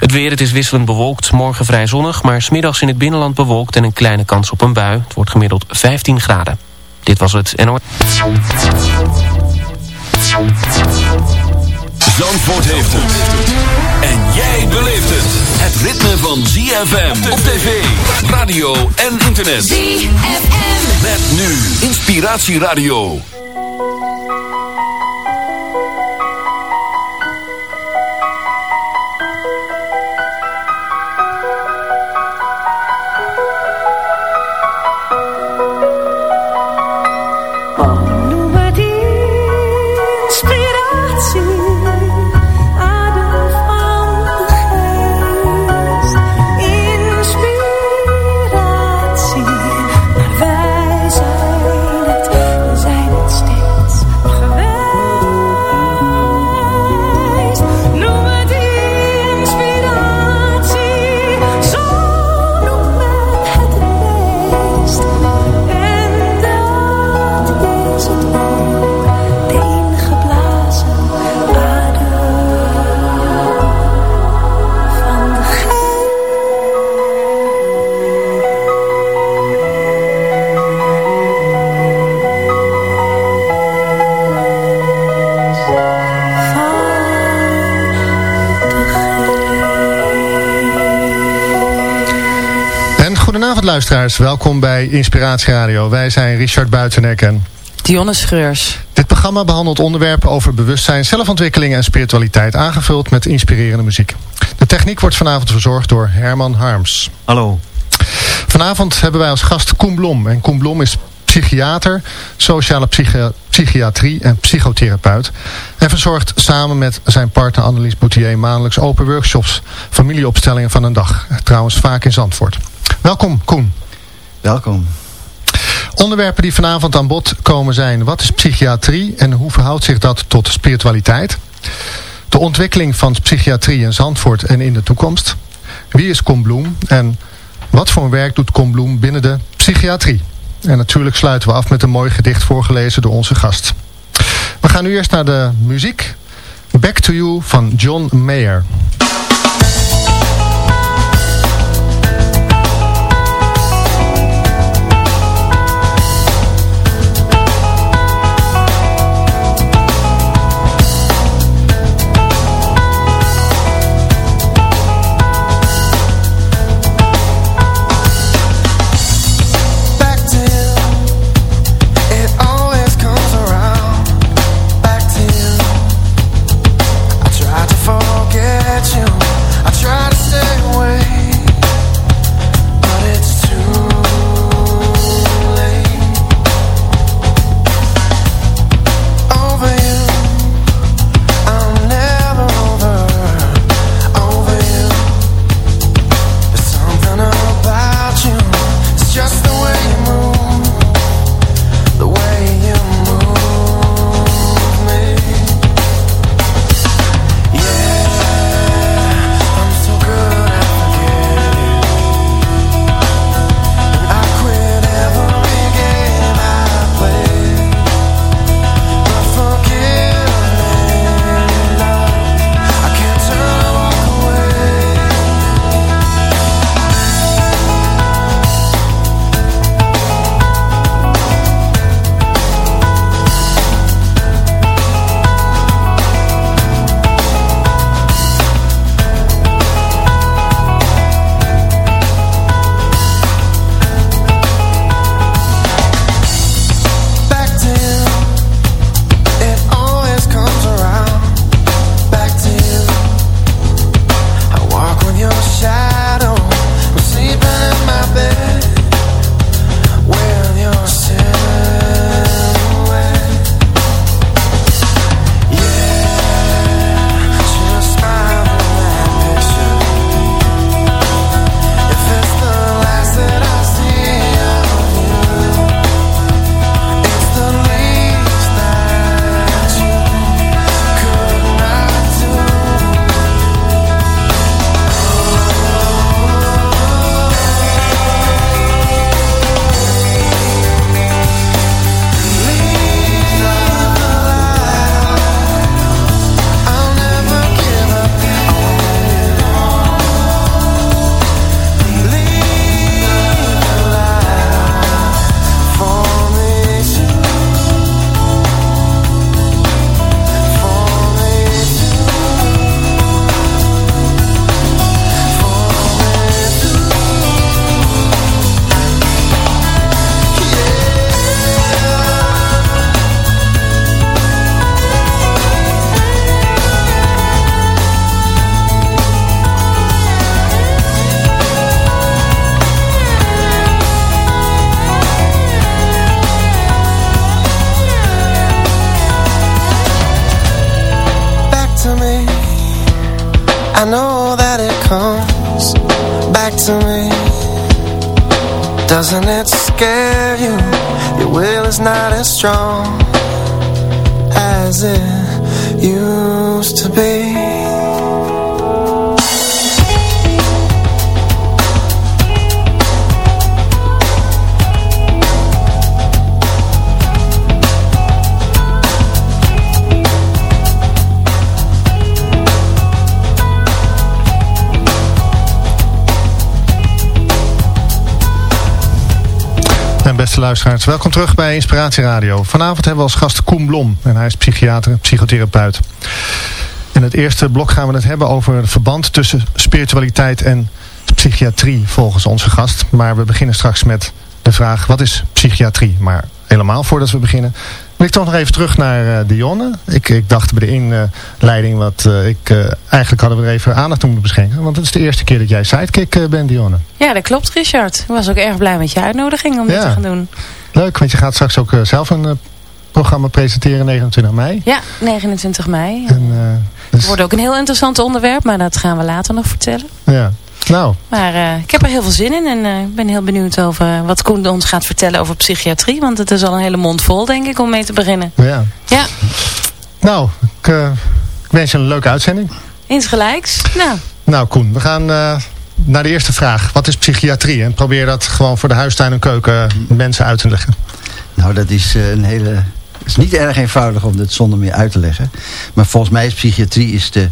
Het weer, het is wisselend bewolkt, morgen vrij zonnig... maar smiddags in het binnenland bewolkt en een kleine kans op een bui. Het wordt gemiddeld 15 graden. Dit was het NOS. Zandvoort heeft het. En jij beleeft het. Het ritme van ZFM op tv, radio en internet. ZFM. Met nu Inspiratieradio. Luisteraars, welkom bij Inspiratie Radio. Wij zijn Richard Buitenek en... Dionne Schreurs. Dit programma behandelt onderwerpen over bewustzijn, zelfontwikkeling en spiritualiteit... aangevuld met inspirerende muziek. De techniek wordt vanavond verzorgd door Herman Harms. Hallo. Vanavond hebben wij als gast Koen Blom. En Koen Blom is psychiater, sociale psychiatrie en psychotherapeut. En verzorgt samen met zijn partner Annelies Boutier maandelijks open workshops, familieopstellingen van een dag. Trouwens vaak in Zandvoort. Welkom Koen. Welkom. Onderwerpen die vanavond aan bod komen zijn... wat is psychiatrie en hoe verhoudt zich dat tot spiritualiteit? De ontwikkeling van psychiatrie in Zandvoort en in de toekomst. Wie is Koen Bloem en wat voor werk doet Koen Bloem binnen de psychiatrie? En natuurlijk sluiten we af met een mooi gedicht voorgelezen door onze gast. We gaan nu eerst naar de muziek. Back to You van John Mayer. Doesn't it scare you? Your will is not as strong as it used to be luisteraars. Welkom terug bij Inspiratie Radio. Vanavond hebben we als gast Koen Blom. En hij is psychiater, psychotherapeut. In het eerste blok gaan we het hebben over het verband tussen spiritualiteit en psychiatrie volgens onze gast. Maar we beginnen straks met de vraag, wat is psychiatrie? Maar helemaal voordat we beginnen, wil ik toch nog even terug naar uh, Dionne. Ik, ik dacht bij de inleiding, wat uh, ik, uh, eigenlijk hadden we er even aandacht aan moeten beschenken. Want het is de eerste keer dat jij sidekick bent, Dionne. Ja, dat klopt Richard. Ik was ook erg blij met je uitnodiging om dit te gaan doen. Leuk, want je gaat straks ook zelf een programma presenteren 29 mei. Ja, 29 mei. En, dus... Het wordt ook een heel interessant onderwerp, maar dat gaan we later nog vertellen. Ja. Nou. Maar uh, ik heb er heel veel zin in en uh, ik ben heel benieuwd over wat Koen ons gaat vertellen over psychiatrie. Want het is al een hele mond vol, denk ik, om mee te beginnen. Ja. Ja. Nou, ik, uh, ik wens je een leuke uitzending. Insgelijks. Nou. Nou, Koen, we gaan naar de eerste vraag. Wat is psychiatrie? En probeer dat gewoon voor de huistuin en keuken mensen uit te leggen. Nou, dat is een hele... Het is niet erg eenvoudig om dit zonder meer uit te leggen. Maar volgens mij is psychiatrie is de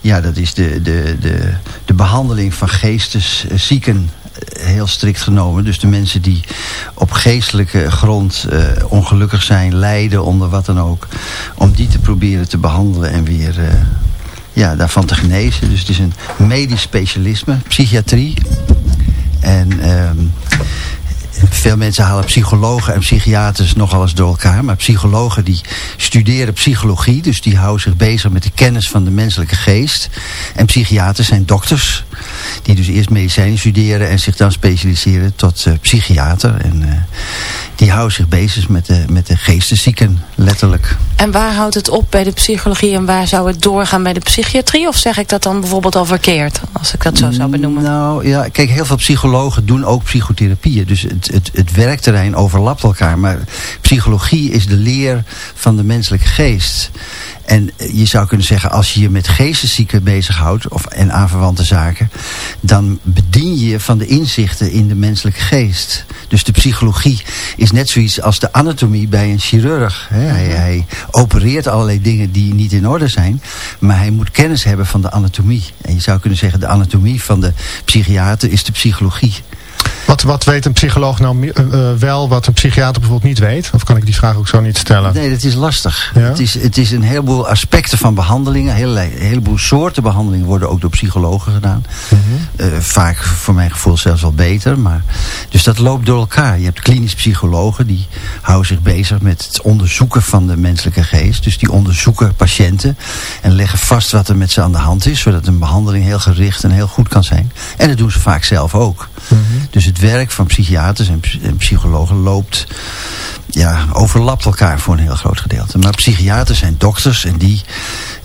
ja, dat is de, de, de, de behandeling van geesteszieken eh, heel strikt genomen. Dus de mensen die op geestelijke grond uh, ongelukkig zijn, lijden onder wat dan ook. Om die te proberen te behandelen en weer uh, ja, daarvan te genezen. Dus het is een medisch specialisme, psychiatrie. En um, veel mensen halen psychologen en psychiaters nogal eens door elkaar. Maar psychologen die studeren psychologie. Dus die houden zich bezig met de kennis van de menselijke geest. En psychiaters zijn dokters. Die dus eerst medicijnen studeren en zich dan specialiseren tot uh, psychiater. En uh, die houden zich bezig met de, met de geesteszieken, letterlijk. En waar houdt het op bij de psychologie en waar zou het doorgaan bij de psychiatrie? Of zeg ik dat dan bijvoorbeeld al verkeerd, als ik dat zo zou benoemen? Nou ja, kijk, heel veel psychologen doen ook psychotherapieën. Dus het, het, het werkterrein overlapt elkaar. Maar psychologie is de leer van de menselijke geest. En je zou kunnen zeggen, als je je met geesteszieken bezighoudt of, en aanverwante zaken, dan bedien je van de inzichten in de menselijke geest. Dus de psychologie is net zoiets als de anatomie bij een chirurg. Hij, mhm. hij, opereert allerlei dingen die niet in orde zijn, maar hij moet kennis hebben van de anatomie. En je zou kunnen zeggen, de anatomie van de psychiater is de psychologie. Wat, wat weet een psycholoog nou uh, wel wat een psychiater bijvoorbeeld niet weet? Of kan ik die vraag ook zo niet stellen? Nee, dat is lastig. Het, is, het is een heleboel aspecten van behandelingen. Een heleboel soorten behandelingen worden ook door psychologen gedaan. uh, vaak voor mijn gevoel zelfs wel beter. Maar, dus dat loopt door elkaar. Je hebt klinisch psychologen die houden zich bezig met het onderzoeken van de menselijke geest. Dus die onderzoeken patiënten en leggen vast wat er met ze aan de hand is. Zodat een behandeling heel gericht en heel goed kan zijn. En dat doen ze vaak zelf ook. Mm Dus het werk van psychiaters en, psychologen loopt, ja, overlapt elkaar voor een heel groot gedeelte. Maar psychiaters zijn dokters en die,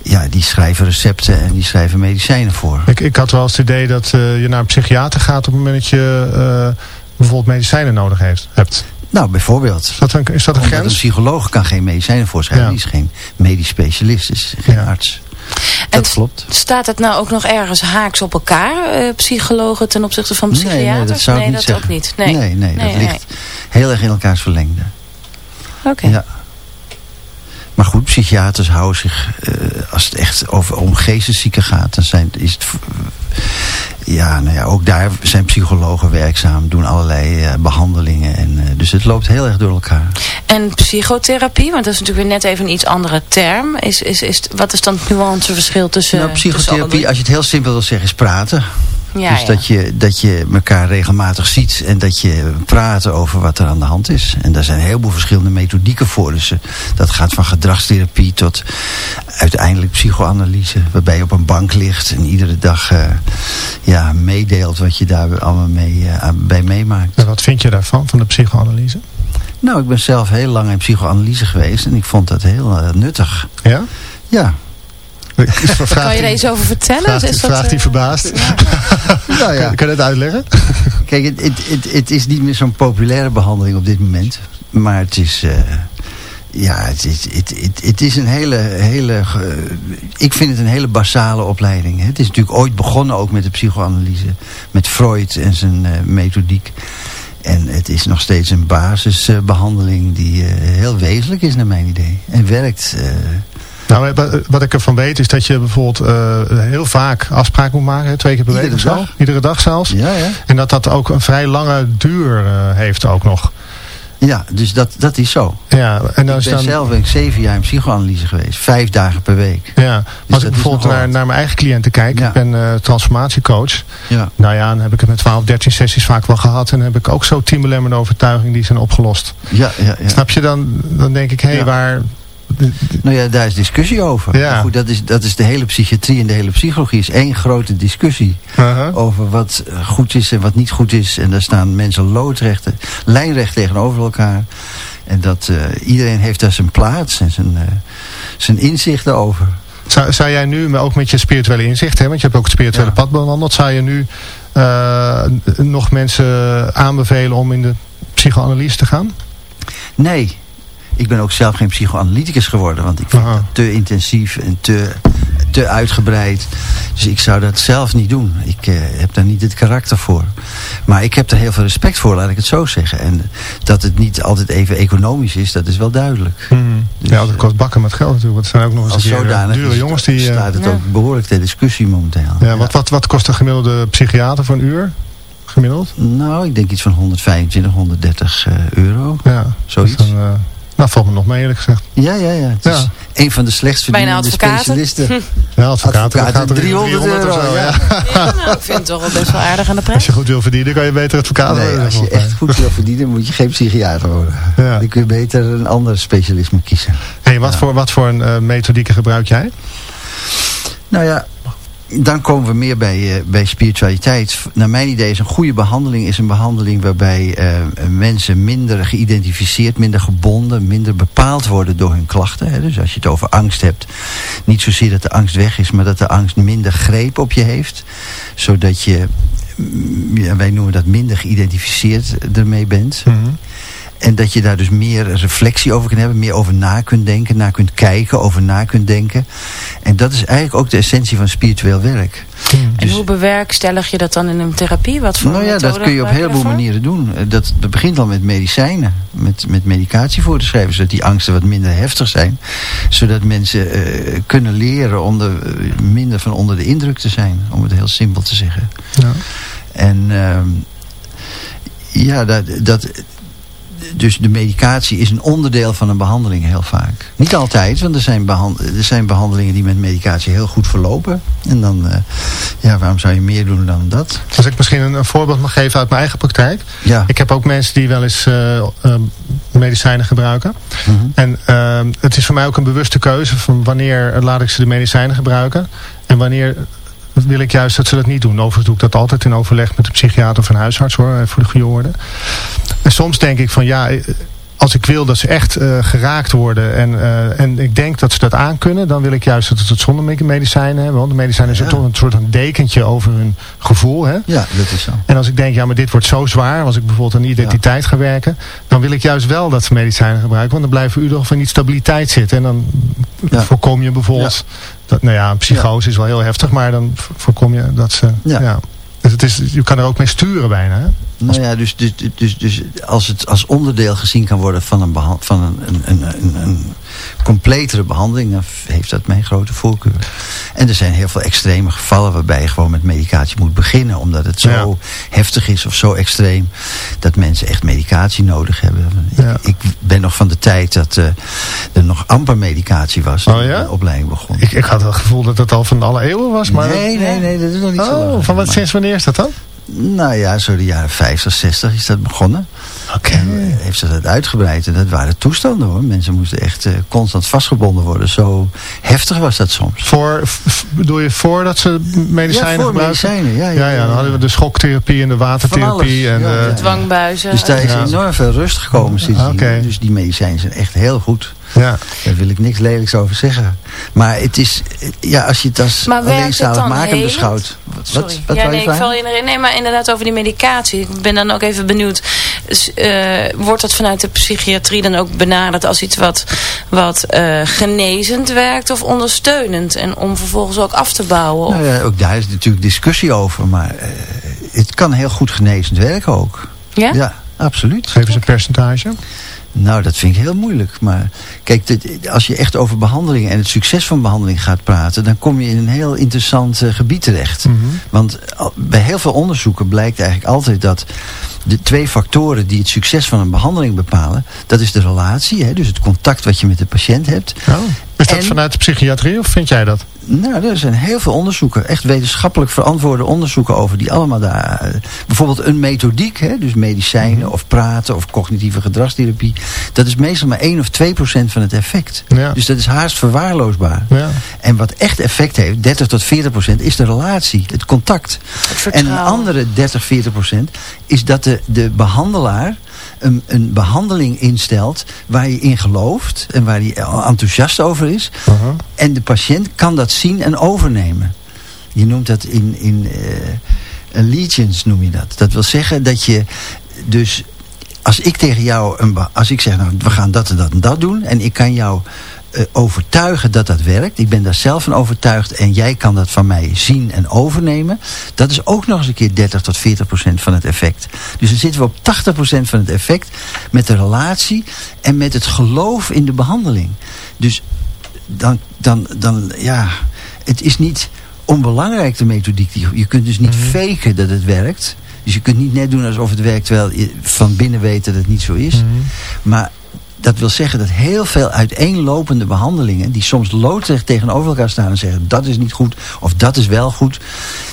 ja, die schrijven recepten en die schrijven medicijnen voor. Ik, ik had wel eens het idee dat uh, je naar een psychiater gaat op het moment dat je uh, bijvoorbeeld medicijnen nodig heeft, hebt. Nou, bijvoorbeeld. Is dat een, is dat een grens? een psycholoog kan geen medicijnen voorschrijven. Ja. Die is geen medisch specialist, is geen ja. arts. Dat klopt. Staat het nou ook nog ergens haaks op elkaar, uh, psychologen ten opzichte van psychiaters? Nee, nee dat, zou nee, dat ook niet. Nee, nee, nee, dat ligt heel erg in elkaars verlengde. Oké. Ja. Maar goed, psychiaters houden zich, uh, als het echt over, om geesteszieken gaat, dan zijn, is het ja, nou ja, ook daar zijn psychologen werkzaam, doen allerlei uh, behandelingen. En, uh, dus het loopt heel erg door elkaar. En psychotherapie, want dat is natuurlijk weer net even een iets andere term. Is, is, is, wat is dan het nuanceverschil tussen... Nou, psychotherapie, als je het heel simpel wil zeggen, is praten. Ja, dus Dat, je, dat je elkaar regelmatig ziet en dat je praat over wat er aan de hand is. En daar zijn een heleboel verschillende methodieken voor. Dus eh, dat gaat van gedragstherapie tot uiteindelijk psychoanalyse. Waarbij je op een bank ligt en iedere dag uh, ja, meedeelt wat je daar allemaal mee, uh, bij meemaakt. En wat vind je daarvan, van de psychoanalyse? Nou, ik ben zelf heel lang in psychoanalyse geweest en ik vond dat heel nuttig. Ja? Ja, kan je er eens over vertellen? Vraagt, is dat, vraagt hij verbaasd. nou ja. Kan je het uitleggen? Kijk, het, het, het, het is niet meer zo'n populaire behandeling op dit moment. Maar het is... Ja, het is, het, het, het is een hele, hele... Ik vind het een hele basale opleiding. Het is natuurlijk ooit begonnen ook met de psychoanalyse. Met Freud en zijn uh, methodiek. En het is nog steeds een basisbehandeling die uh, heel wezenlijk is naar mijn idee. En werkt... Nou, wat ik ervan weet is dat je bijvoorbeeld heel vaak afspraken moet maken. Twee keer per week of zo. Iedere dag zelfs. Ja, ja. En dat dat ook een vrij lange duur heeft ook nog. Ja, dus dat, dat is zo. Ja, en dan ik ben dan... zelf ben ik zeven jaar in psychoanalyse geweest. Vijf dagen per week. Ja, dus als ik bijvoorbeeld naar, naar mijn eigen cliënten kijk. Ik ben uh, transformatiecoach. Ja. Nou ja, dan heb ik het met 12, 13 sessies vaak wel gehad. En dan heb ik ook zo tien belemmerende overtuigingen die zijn opgelost. Ja, ja, ja. Snap je dan? Dan denk ik, hé, hey, waar nou ja, daar is discussie over. Ja. Goed, dat, is, dat is de hele psychiatrie en de hele psychologie. is één grote discussie. Over wat goed is en wat niet goed is. En daar staan mensen loodrecht, lijnrecht tegenover elkaar. En dat uh, iedereen heeft daar zijn plaats en zijn, uh, zijn inzichten over. Zou, zou jij nu, maar ook met je spirituele inzicht, hè, want je hebt ook het spirituele ja. pad bewandeld. Zou je nu uh, nog mensen aanbevelen om in de psychoanalyse te gaan? Nee, ik ben ook zelf geen psychoanalyticus geworden. Want ik vind Aha. dat te intensief en te, te uitgebreid. Dus ik zou dat zelf niet doen. Ik uh, heb daar niet het karakter voor. Maar ik heb er heel veel respect voor, laat ik het zo zeggen. En dat het niet altijd even economisch is, dat is wel duidelijk. Hmm. Dus, ja, dat kost bakken met geld natuurlijk. Want het zijn ook nog eens een keer eh, dure jongens. Die, staat het ja. ook behoorlijk ter discussie momenteel. Ja, Wat, wat, wat kost een gemiddelde psychiater voor een uur? Gemiddeld? Nou, ik denk iets van 125, 130 uh, euro. Ja, zoiets. Dan, uh, nou, valt me nog mee eerlijk gezegd. Ja, ja, ja. Het is een van de slechtst verdienende specialisten. Ja, advocaten. advocaten 300, 300 euro, zo, ja. ja nou, ik vind het toch wel best wel aardig aan de prijs. Als je goed wil verdienen, kan je beter advocaat nee, worden. als je echt goed wil verdienen, moet je geen psychiater worden. Ja. Dan kun je beter een ander specialisme kiezen. Hey, wat, voor, wat voor een uh, methodieke gebruik jij? Nou ja, dan komen we meer bij, uh, bij spiritualiteit. Naar mijn idee is een goede behandeling is een behandeling waarbij uh, mensen minder geïdentificeerd, minder gebonden, minder bepaald worden door hun klachten. Hè. Dus als je het over angst hebt, niet zozeer dat de angst weg is, maar dat de angst minder greep op je heeft. Zodat je, ja, wij noemen dat minder geïdentificeerd ermee bent. Mm -hmm. En dat je daar dus meer reflectie over kunt hebben. Meer over na kunt denken. Naar kunt kijken. Over na kunt denken. En dat is eigenlijk ook de essentie van spiritueel werk. En dus, hoe bewerkstellig je dat dan in een therapie? Wat voor nou ja, dat kun je op een heleboel manieren doen. Dat, dat begint al met medicijnen. Met, met medicatie voor te schrijven. Zodat die angsten wat minder heftig zijn. Zodat mensen uh, kunnen leren om de, uh, minder van onder de indruk te zijn. Om het heel simpel te zeggen. Ja. En... Uh, ja, dat, dat, dus de medicatie is een onderdeel van een behandeling heel vaak. Niet altijd, want er zijn, er zijn behandelingen die met medicatie heel goed verlopen. En dan, uh, ja, waarom zou je meer doen dan dat? Als ik misschien een, een voorbeeld mag geven uit mijn eigen praktijk. Ja. Ik heb ook mensen die wel eens uh, uh, medicijnen gebruiken. -hmm. En het is voor mij ook een bewuste keuze van wanneer laat ik ze de medicijnen gebruiken. En wanneer wil ik juist dat ze dat niet doen. Overigens doe ik dat altijd in overleg met de psychiater of een huisarts hoor, voor de goede orde. En soms denk ik van ja, als ik wil dat ze echt uh, geraakt worden en, uh, en ik denk dat ze dat aankunnen, dan wil ik juist dat ze het zonder medicijnen hebben. Want de medicijnen zijn ja. toch een soort van dekentje over hun gevoel. Hè? Ja, dat is zo. En als ik denk, ja maar dit wordt zo zwaar, als ik bijvoorbeeld aan identiteit ja. ga werken, dan wil ik juist wel dat ze medicijnen gebruiken. Want dan blijven u toch in die stabiliteit zitten. En dan ja. voorkom je bijvoorbeeld, dat, nou ja, psychose is wel heel heftig, maar dan voorkom je dat ze... ja. Dus het is, je kan er ook mee sturen bijna. Hè? Nou ja, dus, dus, dus, dus als het als onderdeel gezien kan worden van een, van een, een, een, een completere behandeling, dan heeft dat mijn grote voorkeur. En er zijn heel veel extreme gevallen waarbij je gewoon met medicatie moet beginnen. Omdat het zo ja. heftig is of zo extreem dat mensen echt medicatie nodig hebben. Ja. Ik, ik, ben nog van de tijd dat uh, er nog amper medicatie was toen oh, ja? de opleiding begon. Ik, ik had het gevoel dat het al van alle eeuwen was. Maar nee, nee, nee, dat is nog niet oh, zo lang. Van wat, sinds wanneer is dat dan? Nou ja, zo de jaren 50, 60 is dat begonnen. Oké. En uh, heeft ze dat uitgebreid. En dat waren toestanden hoor. Mensen moesten echt uh, constant vastgebonden worden. Zo heftig was dat soms. Voor, bedoel je voordat ze medicijnen ja, voor gebruikten? medicijnen, ja, ja, ja, ja. Dan hadden we de schoktherapie en de watertherapie. En ja, de dwangbuizen. Dus daar is enorm veel rust gekomen sindsdien. Okay. Dus die medicijnen zijn echt heel goed. Ja. Daar wil ik niks lelijks over zeggen. Maar het is, ja, als je het als alleen zaligmakend beschouwt. Wat, Sorry. Wat, ja, nee, ik val je erin. Nee, maar inderdaad over die medicatie. Ik ben dan ook even benieuwd. Uh, wordt dat vanuit de psychiatrie dan ook benaderd als iets wat, wat uh, genezend werkt of ondersteunend? En om vervolgens ook af te bouwen? Nou ja, ook daar is natuurlijk discussie over. Maar uh, het kan heel goed genezend werken ook. Ja? Ja, absoluut. Geef eens een percentage. Nou, dat vind ik heel moeilijk. Maar kijk, als je echt over behandeling en het succes van behandeling gaat praten... dan kom je in een heel interessant uh, gebied terecht. Mm -hmm. Want bij heel veel onderzoeken blijkt eigenlijk altijd dat... de twee factoren die het succes van een behandeling bepalen... dat is de relatie, hè, dus het contact wat je met de patiënt hebt. Oh. Is dat en, vanuit de psychiatrie of vind jij dat? Nou, er zijn heel veel onderzoeken, echt wetenschappelijk verantwoorde onderzoeken over die allemaal daar. Bijvoorbeeld een methodiek, hè, dus medicijnen of praten of cognitieve gedragstherapie. Dat is meestal maar 1 of 2 procent van het effect. Ja. Dus dat is haast verwaarloosbaar. Ja. En wat echt effect heeft, 30 tot 40 procent, is de relatie, het contact. Het en een andere 30, 40 procent is dat de, de behandelaar een, een behandeling instelt waar je in gelooft en waar hij enthousiast over is. Uh -huh. En de patiënt kan dat zien en overnemen. Je noemt dat in, in uh, allegiance noem je dat. Dat wil zeggen dat je dus als ik tegen jou, een, als ik zeg nou we gaan dat en dat en dat doen en ik kan jou overtuigen dat dat werkt. Ik ben daar zelf van overtuigd en jij kan dat van mij zien en overnemen. Dat is ook nog eens een keer 30 tot 40 procent van het effect. Dus dan zitten we op 80 procent van het effect met de relatie en met het geloof in de behandeling. Dus dan, dan, dan ja, het is niet onbelangrijk de methodiek. Je kunt dus niet mm -hmm. faken dat het werkt. Dus je kunt niet net doen alsof het werkt terwijl je van binnen weet dat het niet zo is. Mm -hmm. Maar dat wil zeggen dat heel veel uiteenlopende behandelingen... die soms loodrecht tegenover elkaar staan en zeggen... dat is niet goed of dat is wel goed...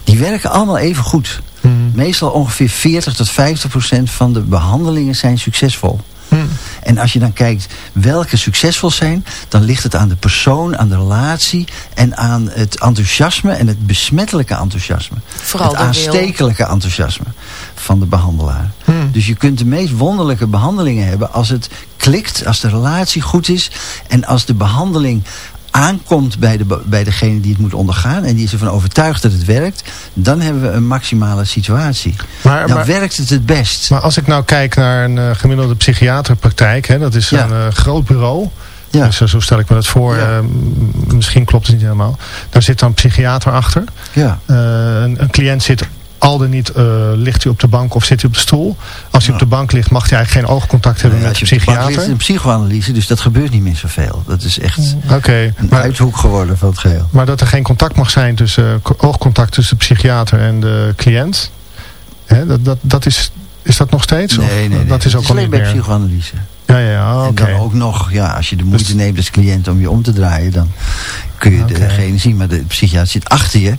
die werken allemaal even goed. Hmm. Meestal ongeveer 40 tot 50 procent van de behandelingen zijn succesvol. Hmm. En als je dan kijkt welke succesvol zijn... dan ligt het aan de persoon, aan de relatie... en aan het enthousiasme en het besmettelijke enthousiasme. Vooral het aanstekelijke wil. enthousiasme van de behandelaar. Hmm. Dus je kunt de meest wonderlijke behandelingen hebben... als het klikt, als de relatie goed is... en als de behandeling aankomt bij, de, bij degene die het moet ondergaan... en die is ervan overtuigd dat het werkt... dan hebben we een maximale situatie. Maar, dan maar, werkt het het best. Maar als ik nou kijk naar een uh, gemiddelde psychiaterpraktijk... Hè, dat is ja. een uh, groot bureau... Ja. Dus, uh, zo stel ik me dat voor. Ja. Uh, misschien klopt het niet helemaal. Daar zit dan een psychiater achter. Ja. Uh, een, een, cliënt zit al dan niet, uh, ligt hij op de bank of zit hij op de stoel. Als hij ja. op de bank ligt mag hij eigenlijk geen oogcontact hebben nee, met de psychiater. Bank ligt in psychoanalyse, dus dat gebeurt niet meer zoveel. Dat is echt okay, een maar, uithoek geworden van het geheel. Maar dat er geen contact mag zijn tussen, uh, oogcontact tussen de psychiater en de cliënt. Hè, dat, dat, dat is, is dat nog steeds? Nee, nee, nee. Dat is ook al niet bij meer. psychoanalyse. Ja, ja, ja. En okay. dan ook nog, ja, als je de moeite dus, neemt als cliënt om je om te draaien, dan kun je okay. degene zien. Maar de psychiater zit achter je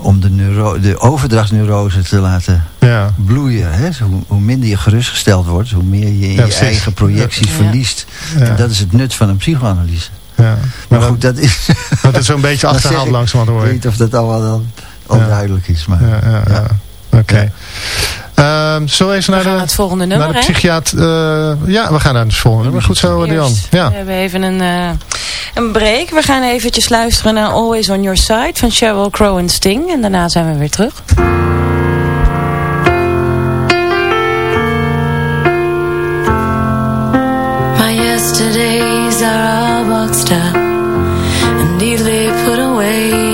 om de, neuro de overdrachtsneurose te laten ja. bloeien. Hè? Hoe, hoe, minder je gerustgesteld wordt, hoe meer je in ja, je eigen projecties ja. verliest. En dat is het nut van een psychoanalyse. Ja. Maar, maar goed, dat is... dat is zo'n beetje achterhaald langzaam hoor. Ik weet niet of dat allemaal dan al duidelijk is. Maar, ja, ja, ja. Oké. Okay. Um, zullen we even we naar, de, het volgende nummer, naar de psychiater? Uh, ja, we gaan naar het volgende nummer. Goed zo, Dian. Ja. We hebben even een, uh, een break. We gaan eventjes luisteren naar Always On Your Side van Sheryl Crow en Sting. En daarna zijn we weer terug. My yesterdays are all boxed up and neatly put away.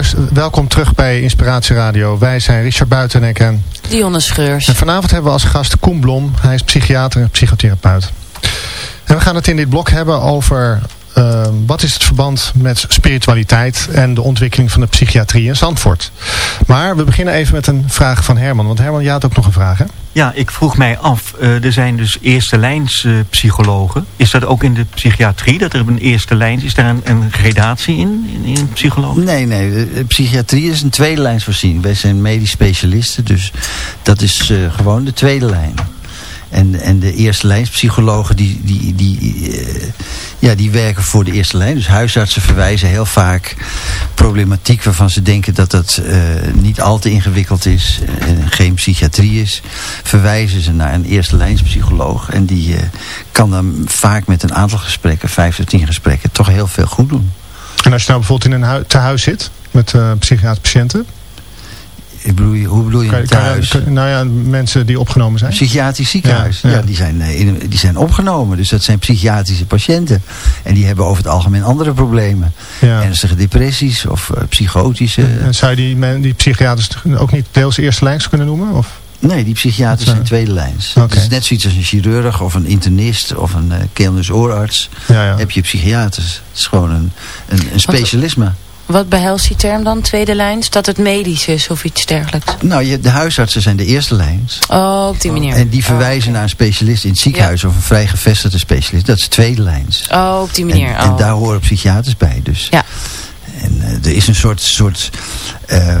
Luister, welkom terug bij Inspiratie Radio. Wij zijn Richard Buitenek en... Dionne Scheurs. En vanavond hebben we als gast Koen Blom. Hij is psychiater en psychotherapeut. En we gaan het in dit blok hebben over Ehm, wat is het verband met spiritualiteit en de ontwikkeling van de psychiatrie in Zandvoort? Maar we beginnen even met een vraag van Herman. Want Herman, jij had ook nog een vraag, hè? Ja, ik vroeg mij af, uh, er zijn dus eerste lijns uh, psychologen. Is dat ook in de psychiatrie, dat er een eerste lijn is? daar een, een gradatie in, in, psychologen? Nee, nee, de psychiatrie is een tweede lijns voorzien. Wij zijn medisch specialisten, dus dat is uh, gewoon de tweede lijn. En, en de eerste lijnspsychologen die, die, die, ja, die werken voor de eerste lijn. Dus huisartsen verwijzen heel vaak problematiek waarvan ze denken dat dat uh, niet al te ingewikkeld is en geen psychiatrie is. Verwijzen ze naar een eerste lijnspsycholoog. En die uh, kan dan vaak met een aantal gesprekken, vijf tot tien gesprekken, toch heel veel goed doen. En als je nou bijvoorbeeld in een tehuis zit met psychiatrische patiënten... Ik bedoel, hoe bedoel je kan, thuis? Kan, nou ja, mensen die opgenomen zijn. Psychiatrisch ziekenhuis. Ja, ja. die, zijn, eh, die zijn opgenomen. Dus dat zijn psychiatrische patiënten. En die hebben over het algemeen andere problemen. Ja. Ernstige depressies of uh, psychotische. En zou je die, die psychiaters ook niet deels eerste lijns kunnen noemen? Of? Nee, die psychiaters zijn tweede lijns. Okay. Het is net zoiets als een chirurg of een internist of een uh, keel- oorarts. Ja, ja. Heb je psychiaters. Het is gewoon een, een, een specialisme. Wat behelst die term dan, tweede lijns? Dat het medisch is of iets dergelijks? Nou, je, de huisartsen zijn de eerste lijns. Oh, op die manier. En die verwijzen oh, naar een specialist in het ziekenhuis... of een vrij gevestigde specialist. Dat is tweede lijns. Oh, op die manier. En, en oh. daar horen psychiaters bij. Dus. Ja. En uh, er is een soort, soort uh, uh,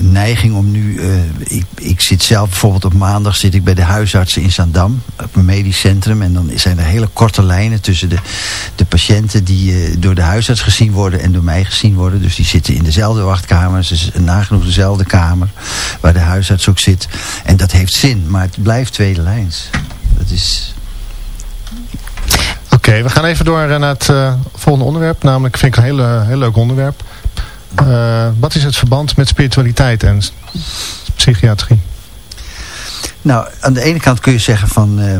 neiging om nu... Uh, ik, ik zit zelf bijvoorbeeld op maandag zit ik bij de huisartsen in Zandam. Op een medisch centrum. En dan zijn er hele korte lijnen tussen de, de patiënten... die door de huisarts gezien worden en door mij gezien worden. Dus die zitten in dezelfde wachtkamer. Het is nagenoeg dezelfde kamer waar de huisarts ook zit. En dat heeft zin. Maar het blijft tweede lijns. Dat is... Oké, okay, we gaan even door naar het uh, volgende onderwerp. Namelijk, vind ik een heel, heel leuk onderwerp. Uh, wat is het verband met spiritualiteit en psychiatrie? Nou, aan de ene kant kun je zeggen van... Uh,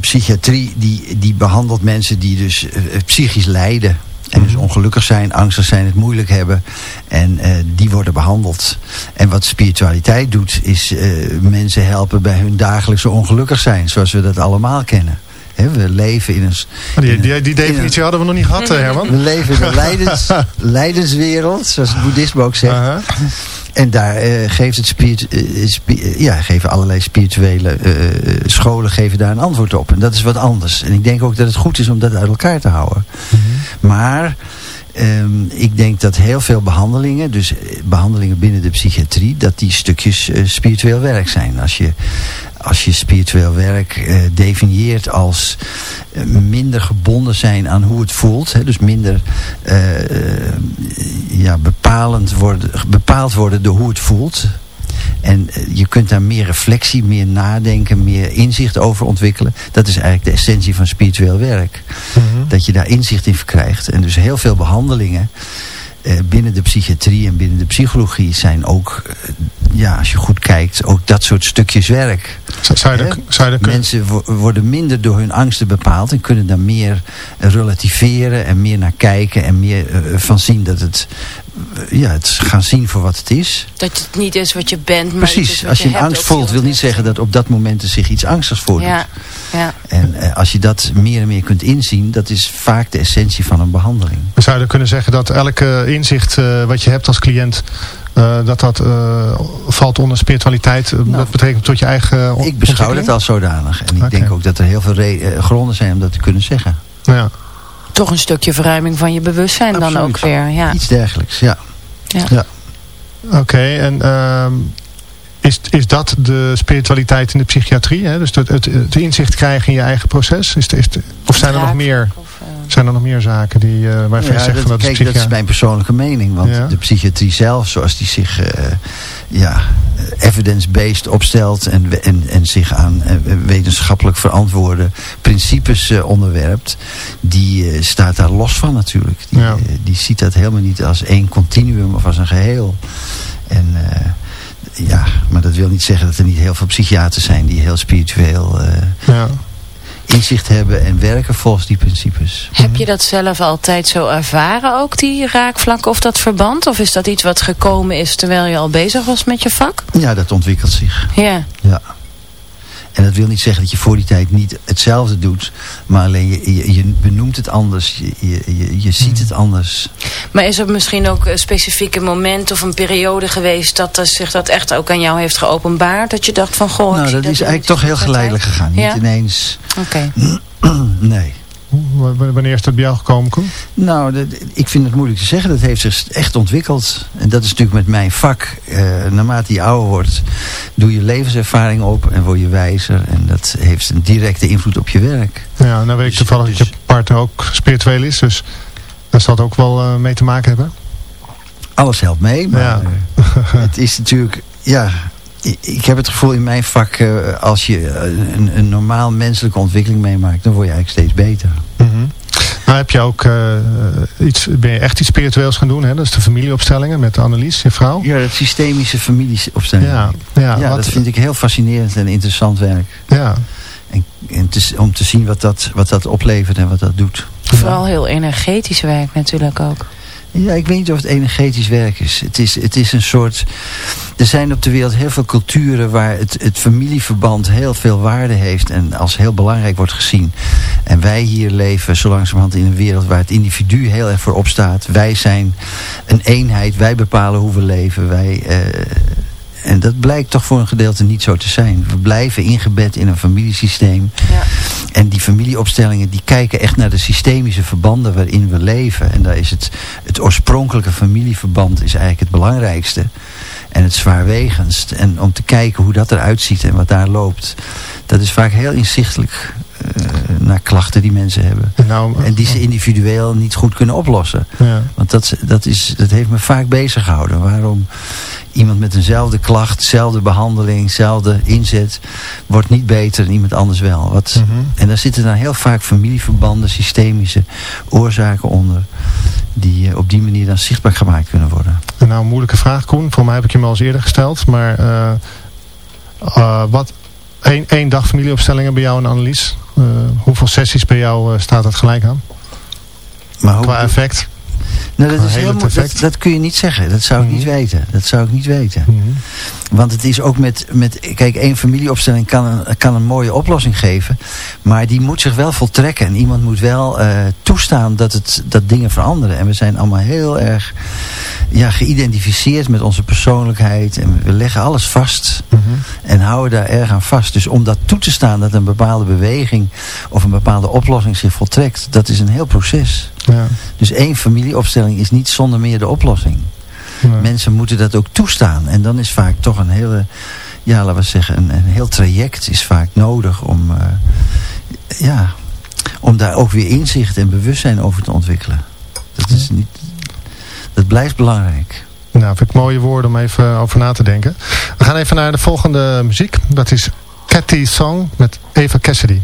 psychiatrie die, die behandelt mensen die dus psychisch lijden. En dus ongelukkig zijn, angstig zijn, het moeilijk hebben. En uh, die worden behandeld. En wat spiritualiteit doet, is uh, mensen helpen bij hun dagelijkse ongelukkig zijn. Zoals we dat allemaal kennen. We leven in een... Die, die, die definitie een, hadden we nog niet gehad, Herman. We leven in een leidens, leidenswereld, zoals het boeddhisme ook zegt. Uh -huh. En daar uh, geeft het spirit, uh, spi ja, geven allerlei spirituele scholen geven daar een antwoord op. En dat is wat anders. En ik denk ook dat het goed is om dat uit elkaar te houden. -hmm. Maar um, ik denk dat heel veel behandelingen, dus behandelingen binnen de psychiatrie, dat die stukjes spiritueel werk zijn. Als je als je spiritueel werk uh, definieert als uh, minder gebonden zijn aan hoe het voelt. Hè, dus minder uh, ja, bepalend worden, bepaald worden door hoe het voelt. En je kunt daar meer reflectie, meer nadenken, meer inzicht over ontwikkelen. Dat is eigenlijk de essentie van spiritueel werk. Mm -hmm. Dat je daar inzicht in verkrijgt. En dus heel veel behandelingen binnen de psychiatrie en binnen de psychologie zijn ook, uh, ja, als je goed kijkt, ook dat soort stukjes werk. Zou je, zou je Mensen worden minder door hun angsten bepaald en kunnen daar meer relativeren en meer naar kijken en meer van zien dat het ja, het gaan zien voor wat het is. Dat het niet is wat je bent, maar Precies, als je, je een angst voelt, wil niet zeggen dat op dat moment er zich iets angstigs voordoet. Ja, ja. En uh, als je dat meer en meer kunt inzien, dat is vaak de essentie van een behandeling. We zouden kunnen zeggen dat elke inzicht uh, wat je hebt als cliënt, uh, dat dat valt onder spiritualiteit. Nou, dat betekent tot je eigen Ik beschouw het als zodanig. En ik okay. denk ook dat er heel veel gronden zijn om dat te kunnen zeggen. Ja toch een stukje verruiming van je bewustzijn Absoluut. dan ook weer. Ja. Iets dergelijks, ja. ja. ja. Oké, okay, en um, is, is dat de spiritualiteit in de psychiatrie? Hè? Dus het, het, het, inzicht krijgen in je eigen proces? Is, is, of zijn er nog meer... Of. Zijn er nog meer zaken die, uh, waarvan ja, je zegt dat, van dat kijk, is dat is mijn persoonlijke mening. Want ja. de psychiatrie zelf, zoals die zich uh, ja, evidence-based opstelt... En, en, en zich aan uh, wetenschappelijk verantwoorde principes onderwerpt... die staat daar los van natuurlijk. Die, ja. die ziet dat helemaal niet als één continuum of als een geheel. En ja, maar dat wil niet zeggen dat er niet heel veel psychiaters zijn... die heel spiritueel... ja inzicht hebben en werken volgens die principes. Heb je dat zelf altijd zo ervaren ook, die raakvlak of dat verband? Of is dat iets wat gekomen is terwijl je al bezig was met je vak? Ja, dat ontwikkelt zich. Ja. Ja. En dat wil niet zeggen dat je voor die tijd niet hetzelfde doet. Maar alleen je, je, je benoemt het anders. Je, je, je, ziet het anders. Maar is er misschien ook een specifieke moment of een periode geweest... dat zich dat echt ook aan jou heeft geopenbaard? Dat je dacht van, goh... Nou, dat, is eigenlijk toch heel geleidelijk gegaan. Niet ineens... Oké. nee. Wanneer is dat bij jou gekomen, Koen? Nou, ik vind het moeilijk te zeggen. Dat heeft zich echt ontwikkeld. En dat is natuurlijk met mijn vak. Uh, naarmate je ouder wordt, doe je levenservaring op en word je wijzer. En dat heeft een directe invloed op je werk. Ja, nou weet ik dus toevallig dat je partner ook spiritueel is. Dus daar zal het ook wel uh, mee te maken hebben. Alles helpt mee, maar ja. het is natuurlijk... Ja, ik heb het gevoel in mijn vak, uh, als je een, een, normaal menselijke ontwikkeling meemaakt, dan word je eigenlijk steeds beter. Mm -hmm. Nou heb je ook uh, iets, ben je echt iets spiritueels gaan doen, hè? Dat is de familieopstellingen met Annelies, je vrouw. Ja, het systemische familieopstellingen. Ja, ja, ja dat vind ik heel fascinerend en interessant werk. Ja. En, en te, om te zien wat dat, wat dat oplevert en wat dat doet. Vooral heel energetisch werk natuurlijk ook. Ja, ik weet niet of het energetisch werk is. Het is, het is een soort... Er zijn op de wereld heel veel culturen waar het, het familieverband heel veel waarde heeft en als heel belangrijk wordt gezien. En wij hier leven zo langzamerhand in een wereld waar het individu heel erg voor opstaat. Wij zijn een eenheid, wij bepalen hoe we leven. Wij, uh, en dat blijkt toch voor een gedeelte niet zo te zijn. We blijven ingebed in een familiesysteem. Ja. En die familieopstellingen die kijken echt naar de systemische verbanden waarin we leven. En daar is het, het oorspronkelijke familieverband is eigenlijk het belangrijkste. En het zwaarwegendst. En om te kijken hoe dat eruit ziet en wat daar loopt. Dat is vaak heel inzichtelijk uh, naar klachten die mensen hebben. Nou, en die ze individueel niet goed kunnen oplossen. Ja. Want dat, dat, is, dat heeft me vaak bezig gehouden. Waarom iemand met eenzelfde klacht, dezelfde behandeling, dezelfde inzet, wordt niet beter dan iemand anders wel. Wat, mm -hmm. En daar zitten dan heel vaak familieverbanden, systemische oorzaken onder, die uh, op die manier dan zichtbaar gemaakt kunnen worden. En nou, een moeilijke vraag, Koen. Voor mij heb ik je hem al eens eerder gesteld. Maar uh, uh, wat, één, één dag familieopstellingen bij jou en Annelies. hoeveel sessies bij jou staat dat gelijk aan? Maar Qua effect? Nou, dat, is heel dat, dat, kun je niet zeggen. Dat zou ik mm -hmm. niet weten. Dat zou ik niet weten. Mm -hmm. Want het is ook met, met... Kijk, één familieopstelling kan een, kan een mooie oplossing geven. Maar die moet zich wel voltrekken. En iemand moet wel uh, toestaan dat, het, dat dingen veranderen. En we zijn allemaal heel erg ja, geïdentificeerd met onze persoonlijkheid. En we leggen alles vast. Mm -hmm. En houden daar erg aan vast. Dus om dat toe te staan dat een bepaalde beweging... of een bepaalde oplossing zich voltrekt... dat is een heel proces. Ja. Dus één familieopstelling is niet zonder meer de oplossing. Nee. Mensen moeten dat ook toestaan. En dan is vaak toch een hele, ja, laten we zeggen, een, een heel traject is vaak nodig om, uh, ja, om daar ook weer inzicht en bewustzijn over te ontwikkelen. Dat is niet, dat blijft belangrijk. Nou, vind ik mooie woorden om even over na te denken. We gaan even naar de volgende muziek. Dat is Cathy Song met Eva Cassidy.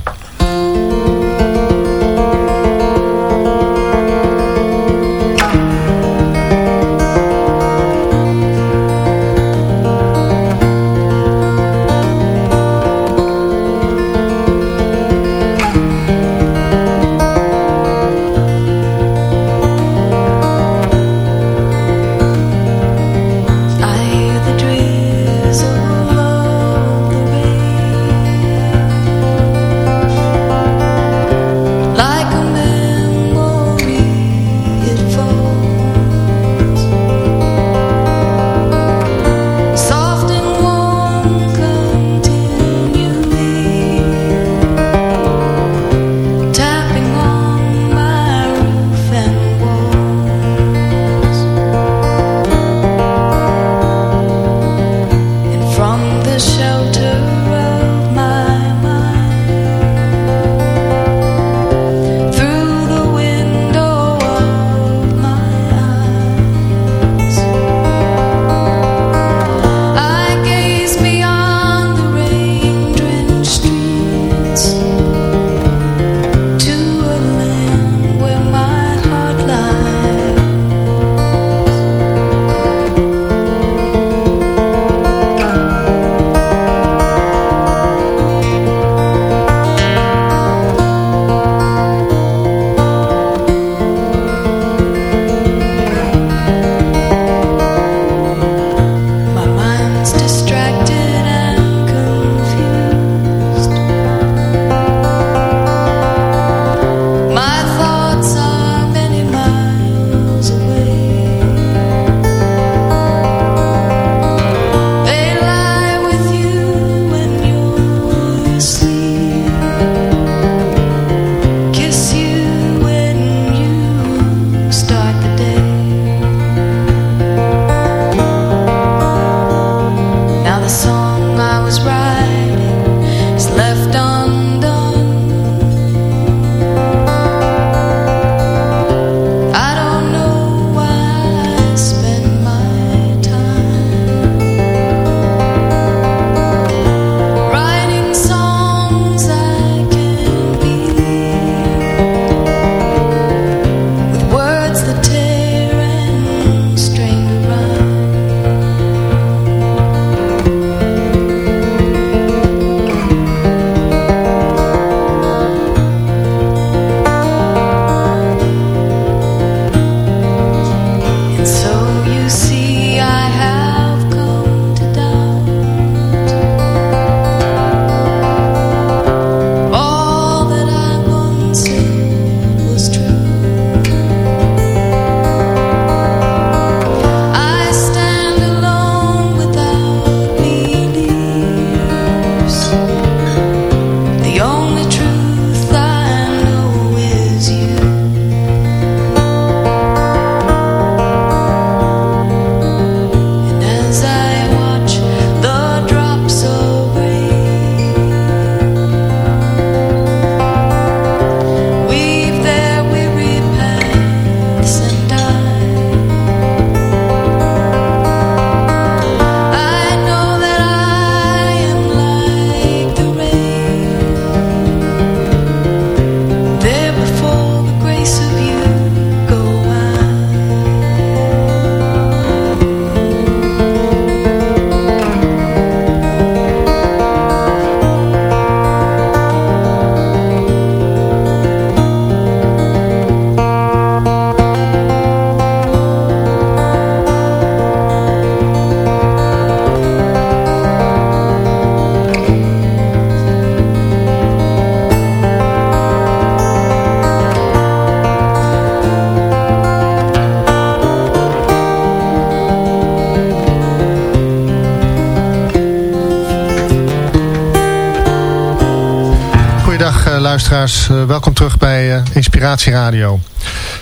Terug bij uh, Inspiratie Radio.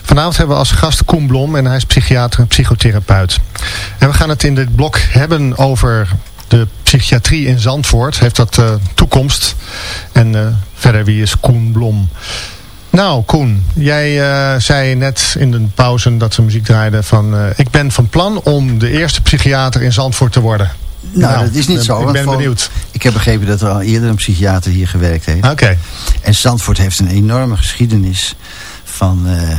Vanavond hebben we als gast Koen Blom en hij is psychiater en psychotherapeut. En we gaan het in dit blok hebben over de psychiatrie in Zandvoort. Heeft dat uh, toekomst? En verder, wie is Koen Blom? Nou, Koen, jij zei net in de pauze dat we muziek draaiden van... ik ben van plan om de eerste psychiater in Zandvoort te worden. Nou, nou, dat is niet zo. Ik ben benieuwd. Ik heb begrepen dat er al eerder een psychiater hier gewerkt heeft. Oké. En Zandvoort heeft een enorme geschiedenis van... Uh,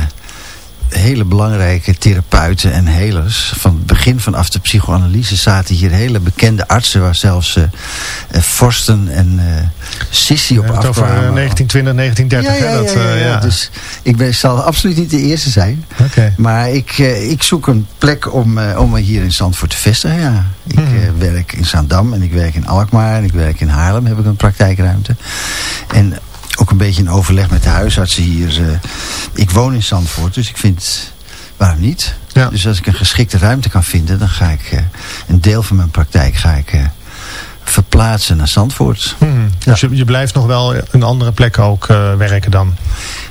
hele belangrijke therapeuten en helers. Van het begin vanaf de psychoanalyse zaten hier hele bekende artsen... waar zelfs uh, Forsten en uh, Sissi op afkwamen. over 1920, 1930. Ja, ja, dat, ja, ja, Dus ik ben, zal absoluut niet de eerste zijn. Okay. Maar ik, ik zoek een plek om, om me hier in Zandvoort te vestigen. Ja. Ik werk in Zaandam en ik werk in Alkmaar en ik werk in Haarlem. Heb ik een praktijkruimte. En ook een beetje in overleg met de huisartsen hier. Uh, ik woon in Zandvoort, dus ik vind, waarom niet? Ja. Dus als ik een geschikte ruimte kan vinden, dan ga ik uh, een deel van mijn praktijk ga ik, uh, verplaatsen naar Zandvoort. Hmm. Ja. Dus je, je, blijft nog wel in andere plekken ook werken dan?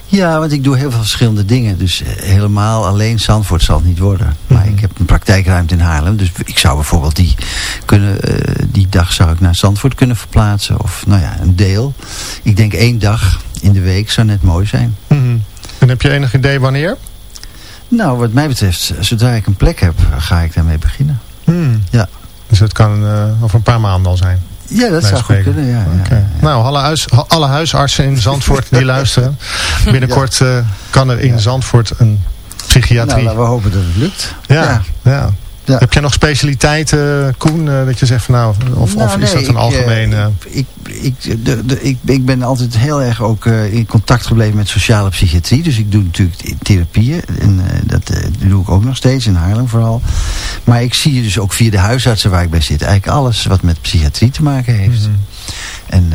Ja, want ik doe heel veel verschillende dingen. Dus helemaal alleen Zandvoort zal het niet worden. Maar mhm. ik heb een praktijkruimte in Haarlem. Dus ik zou bijvoorbeeld die, kunnen, uh, die dag zou ik naar Zandvoort kunnen verplaatsen. Of nou ja, een deel. Ik denk één dag in de week zou net mooi zijn. Mm En heb je enig idee wanneer? Nou, wat mij betreft, zodra ik een plek heb, ga ik daarmee beginnen. Mm. Ja. Dus het kan uh, over een paar maanden al zijn? Ja, dat zou goed kunnen. Ja, okay. ja, Nou, alle, huis, alle huisartsen in Zandvoort die luisteren. Binnenkort uh, kan er in Zandvoort een psychiatrie. Nou, we hopen dat het lukt. Ja, ja. Ja. Heb jij nog specialiteiten, Koen, uh, dat je zegt van nou, of, nou, of is dat een algemeen... Uh... Ik, ik, de, de, ik, ik ben altijd heel erg ook uh, in contact gebleven met sociale psychiatrie. Dus ik doe natuurlijk therapieën. En dat, dat, doe ik ook nog steeds, in Haarlem vooral. Maar ik zie dus ook via de huisartsen waar ik bij zit... eigenlijk alles wat met psychiatrie te maken heeft. Mm -hmm. En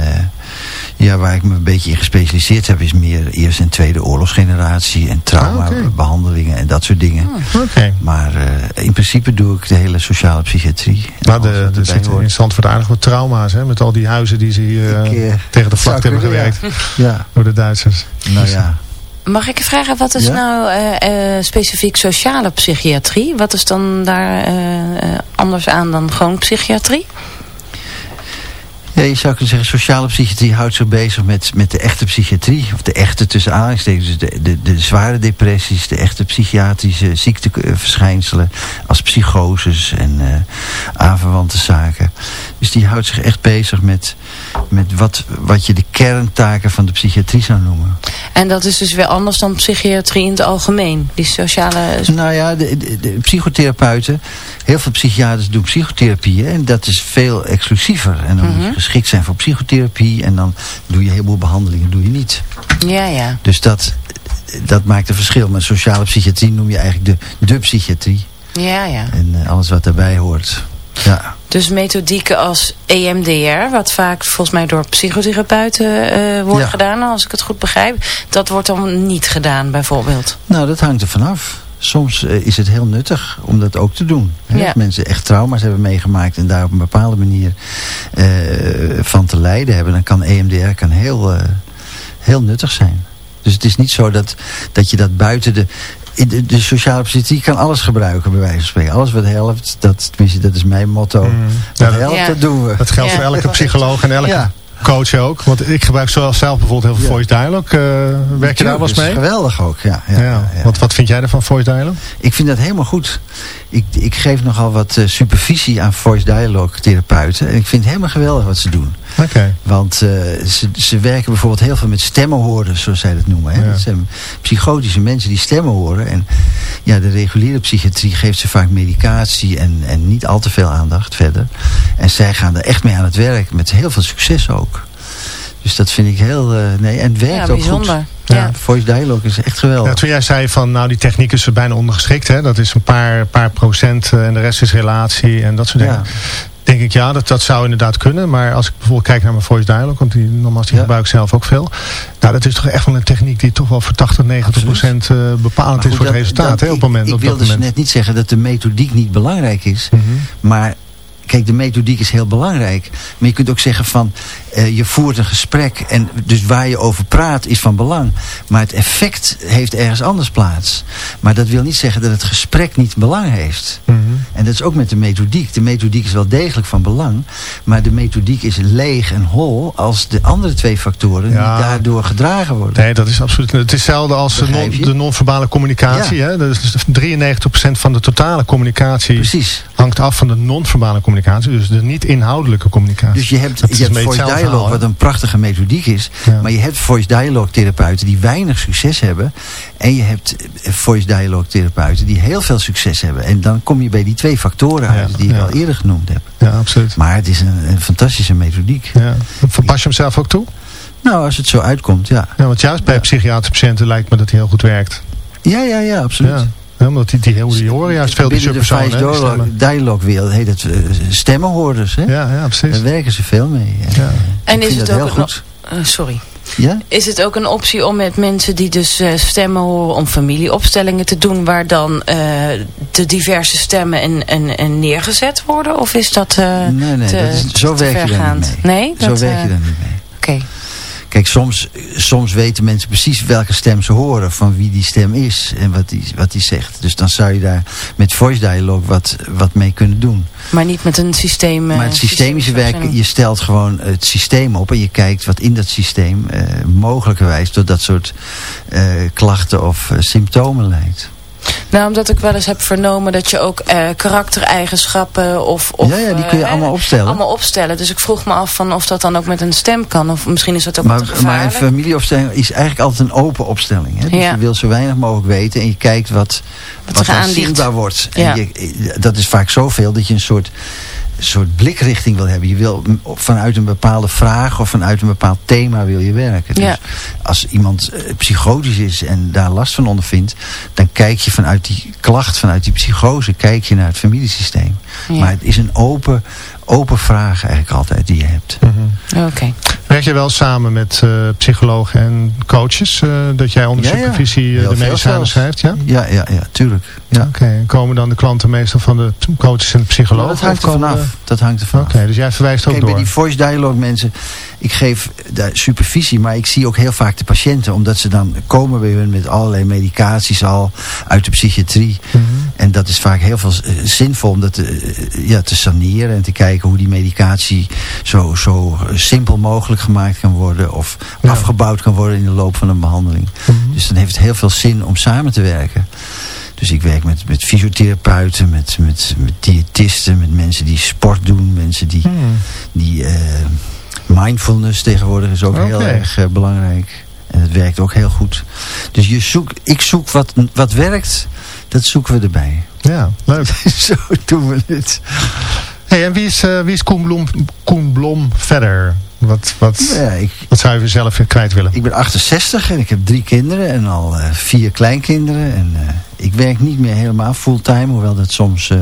ja, waar ik me een beetje in gespecialiseerd heb... is meer eerste en tweede oorlogsgeneratie... en traumabehandelingen ah, okay. en dat soort dingen. Ah, okay. Maar uh, in principe doe ik de hele sociale psychiatrie. Nou, de, er zitten in Zandvoort aardig wat trauma's... Hè, met al die huizen die ze hier ik, uh, tegen de vlakte hebben gewerkt. Ja. ja. Door de Duitsers. Nou ja. Mag ik vragen, wat is ja? nou uh, uh, specifiek sociale psychiatrie? Wat is dan daar uh, anders aan dan gewoon psychiatrie? Ja, je zou kunnen zeggen, sociale psychiatrie houdt zich bezig met, met de echte psychiatrie. Of de echte tussen aanhalingstekens. Dus de, de, de zware depressies, de echte psychiatrische ziekteverschijnselen. Als psychoses en uh, aanverwante zaken. Dus die houdt zich echt bezig met, met wat, wat je de kerntaken van de psychiatrie zou noemen. En dat is dus weer anders dan psychiatrie in het algemeen? Die sociale... Nou ja, de, de, de psychotherapeuten... Heel veel psychiaters doen psychotherapie. En dat is veel exclusiever. En dan mm -hmm. Geschikt zijn voor psychotherapie. En dan doe je een heleboel behandelingen doe je niet. Ja, ja. Dus dat, dat maakt een verschil. Maar sociale psychiatrie noem je eigenlijk de, de psychiatrie. Ja, ja. En uh, alles wat daarbij hoort. Ja. Dus methodieken als EMDR, wat vaak volgens mij door psychotherapeuten uh, wordt ja. gedaan, als ik het goed begrijp. Dat wordt dan niet gedaan bijvoorbeeld? Nou, dat hangt er vanaf. Soms uh, is het heel nuttig om dat ook te doen. Ja. Als mensen echt trauma's hebben meegemaakt en daar op een bepaalde manier uh, van te lijden hebben, dan kan EMDR kan heel, heel nuttig zijn. Dus het is niet zo dat, dat je dat buiten de de, de sociale psychiatrie kan alles gebruiken, bij wijze van spreken. Alles wat helpt, dat, tenminste, dat is mijn motto. Mm. Wat ja, helpt, ja. dat doen we. Dat geldt ja. voor elke psycholoog en elke coach ook. Want ik gebruik zelf bijvoorbeeld heel veel voice dialogue. Uh, werk je daar wel eens mee? geweldig ook, ja. ja, ja. Wat, wat vind jij ervan, voice dialogue? Ik vind dat helemaal goed. Ik, ik geef nogal wat uh, supervisie aan voice dialogue therapeuten. En ik vind het helemaal geweldig wat ze doen. Okay. Want uh, ze, ze werken bijvoorbeeld heel veel met stemmen horen, zoals zij dat noemen. Hè? Dat zijn psychotische mensen die stemmen horen. En ja, de reguliere psychiatrie geeft ze vaak medicatie en, en niet al te veel aandacht verder. En zij gaan er echt mee aan het werk, met heel veel succes ook. Dus dat vind ik heel... Uh, nee, en het werkt ja, ook bijzonder. goed. Ja. ja. Voice dialogue is echt geweldig. Ja, toen jij zei van, nou die techniek is er bijna ondergeschikt. Hè? Dat is een paar, paar procent uh, en de rest is relatie en dat soort dingen. Denk ik, ja, dat, dat zou inderdaad kunnen. Maar als ik bijvoorbeeld kijk naar mijn voice dialogue, want die, nogmaals, die gebruik ik zelf ook veel. Nou, dat is toch echt wel een techniek die toch wel voor 80, 90 procent uh, bepalend goed, is voor het resultaat. Dat, hè, op het moment, ik, op wilde dus net niet zeggen dat de methodiek niet belangrijk is. Mm -hmm. Maar kijk, de methodiek is heel belangrijk. Maar je kunt ook zeggen van, uh, je voert een gesprek. En dus waar je over praat is van belang. Maar het effect heeft ergens anders plaats. Maar dat wil niet zeggen dat het gesprek niet belang heeft. Mm -hmm. En dat is ook met de methodiek. De methodiek is wel degelijk van belang. Maar de methodiek is leeg en hol als de andere twee factoren ja. niet daardoor gedragen worden. Nee, dat is absoluut. Het is hetzelfde als de non-verbale communicatie. Ja. Hè? Dus 93% van de totale communicatie Precies. hangt af van de non-verbale communicatie. Dus de niet-inhoudelijke communicatie. Dus je hebt, je hebt voice dialogue, wat een prachtige methodiek is. Ja. Maar je hebt voice dialogue therapeuten die weinig succes hebben. En je hebt voice dialogue therapeuten die heel veel succes hebben. En dan kom je bij die twee factoren uit die ik al eerder genoemd heb. Ja, absoluut. Maar het is een, een fantastische methodiek. Ja. Pas je hem zelf ook toe? Nou, als het zo uitkomt, ja. Ja, want juist bij ja. psychiatrische patiënten lijkt me dat hij heel goed werkt. Ja, ja, ja, absoluut. Ja. Omdat die, die, die, die horen juist veel die subpersonen. Binnen de dialogue, dialogue wereld heet het uh, stemmenhoorders. Hè? Ja, ja, precies. Daar werken ze veel mee. En, ja. en is het ook heel goed. Uh, sorry. Ja? Is het ook een optie om met mensen die dus uh, stemmen horen om familieopstellingen te doen waar dan uh, de diverse stemmen en, en, en neergezet worden? Of is dat uh, Nee, nee, te, dat is, zo te werk je niet mee. Nee? Zo dat, werk je daar niet mee. Oké. Okay. Kijk, soms, soms weten mensen precies welke stem ze horen. Van wie die stem is en wat die, wat die zegt. Dus dan zou je daar met voice dialogue wat, wat mee kunnen doen. Maar niet met een systeem... Maar het systemische werk, je stelt gewoon het systeem op. En je kijkt wat in dat systeem uh, mogelijkerwijs tot dat soort uh, klachten of uh, symptomen leidt. Nou, omdat ik wel eens heb vernomen dat je ook uh, karaktereigenschappen of, of... Ja, ja, die kun je uh, allemaal opstellen. Allemaal opstellen. Dus ik vroeg me af van of dat dan ook met een stem kan. Of misschien is dat ook maar. Maar een familieopstelling is eigenlijk altijd een open opstelling. Hè? Dus ja. je wil zo weinig mogelijk weten en je kijkt wat, wat, wat er zichtbaar wordt. Ja. En je, dat is vaak zoveel dat je een soort soort blikrichting wil hebben. Je wil vanuit een bepaalde vraag of vanuit een bepaald thema wil je werken. Dus ja. als iemand uh, psychotisch is en daar last van ondervindt, dan kijk je vanuit die klacht, vanuit die psychose, kijk je naar het familiesysteem. Ja. Maar het is een open, open vraag eigenlijk altijd die je hebt. Mm -hmm. Oké. Okay. Werk je wel samen met uh, psychologen en coaches? Uh, dat jij onder ja, supervisie ja. de medicijnen schrijft? Ja, ja, ja, ja tuurlijk. Ja. Oké, okay. komen dan de klanten meestal van de coaches en de psychologen? dat hangt er vanaf. De... Dat hangt er vanaf. Oké, okay, dus jij verwijst ook Kijk, door? bij die voice dialogue mensen, ik geef daar supervisie, maar ik zie ook heel vaak de patiënten, omdat ze dan komen bij hun met allerlei medicaties al uit de psychiatrie. Mm -hmm. En dat is vaak heel veel zinvol om dat te, ja, te saneren en te kijken hoe die medicatie zo, zo simpel mogelijk gemaakt kan worden of ja. afgebouwd kan worden in de loop van een behandeling. Mm -hmm. Dus dan heeft het heel veel zin om samen te werken. Dus ik werk met, met fysiotherapeuten, met, met, met diëtisten, met mensen die sport doen, mensen die, hmm. die uh, mindfulness tegenwoordig is ook okay. heel erg uh, belangrijk. En het werkt ook heel goed. Dus je zoek, ik zoek wat, wat werkt, dat zoeken we erbij. Ja, leuk. Zo doen we het. Hey, en wie is, uh, wie is Koen, Blom, Koen Blom verder? Wat, wat, ja, ik, wat zou je zelf kwijt willen? Ik ben 68 en ik heb drie kinderen en al uh, vier kleinkinderen. En uh, ik werk niet meer helemaal fulltime, hoewel dat soms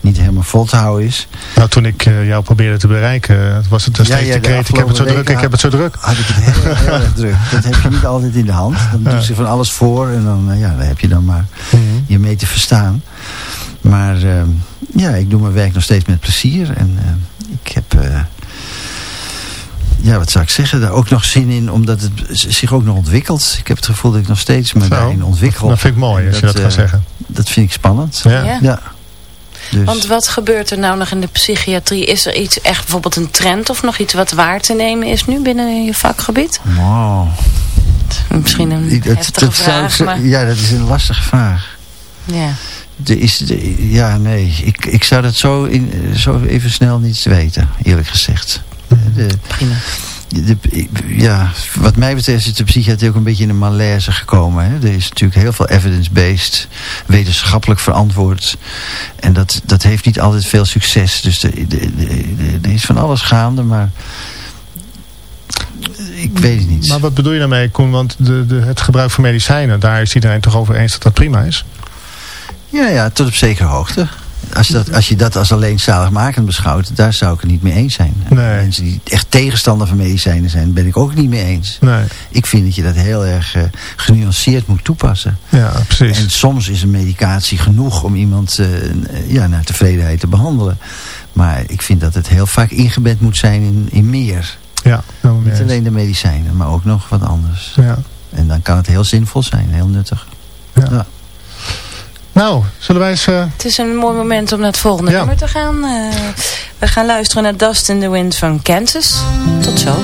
niet helemaal vol te houden is. Nou, toen ik jou probeerde te bereiken, was het een steeds ja, ja, de ik heb het zo druk, ik heb het zo druk. Had ik het heel, heel erg druk. Dat heb je niet altijd in de hand. Dan doe je van alles voor en dan, ja, dan heb je dan maar mm -hmm. je mee te verstaan. Maar ja, ik doe mijn werk nog steeds met plezier en ik heb ja, wat zou ik zeggen, daar ook nog zin in, omdat het zich ook nog ontwikkelt. Ik heb het gevoel dat ik nog steeds me daarin ontwikkel. Dat vind ik mooi, als dat, je dat uh, gaat zeggen. Dat vind ik spannend. Ja. ja. ja. Dus. Want wat gebeurt er nou nog in de psychiatrie? Is er iets, echt bijvoorbeeld een trend of nog iets wat waar te nemen is nu binnen je vakgebied? Wow. Misschien een dat, heftige dat vraag. Ik, maar... Ja, dat is een lastige vraag. Ja. Er is, de, ja, nee. Ik, ik zou dat zo, in, zo even snel niet weten, eerlijk gezegd. De, Prima. De, ja, wat mij betreft is de psychiatrie ook een beetje in een malaise gekomen. Hè? Er is natuurlijk heel veel evidence-based, wetenschappelijk verantwoord. En dat, dat heeft niet altijd veel succes. Dus er is van alles gaande, maar ik weet het niet. Maar wat bedoel je daarmee, Koen? Want de, de, het gebruik van medicijnen, daar is iedereen toch over eens dat dat prima is? Ja, ja, tot op zekere hoogte. Als je, dat, als je dat als alleen zaligmakend beschouwt, daar zou ik het niet mee eens zijn. Nee. Mensen die echt tegenstander van medicijnen zijn, ben ik ook niet mee eens. Nee. Ik vind dat je dat heel erg uh, genuanceerd moet toepassen. Ja, precies. En soms is een medicatie genoeg om iemand uh, ja, naar tevredenheid te behandelen. Maar ik vind dat het heel vaak ingebed moet zijn in, in meer. Ja, Niet alleen de medicijnen, maar ook nog wat anders. Ja. En dan kan het heel zinvol zijn, heel nuttig. Ja. ja. Nou, zullen wij eens... Uh... Het is een mooi moment om naar het volgende ja. nummer te gaan. Uh, we gaan luisteren naar Dust in the Wind van Kansas. Tot zo.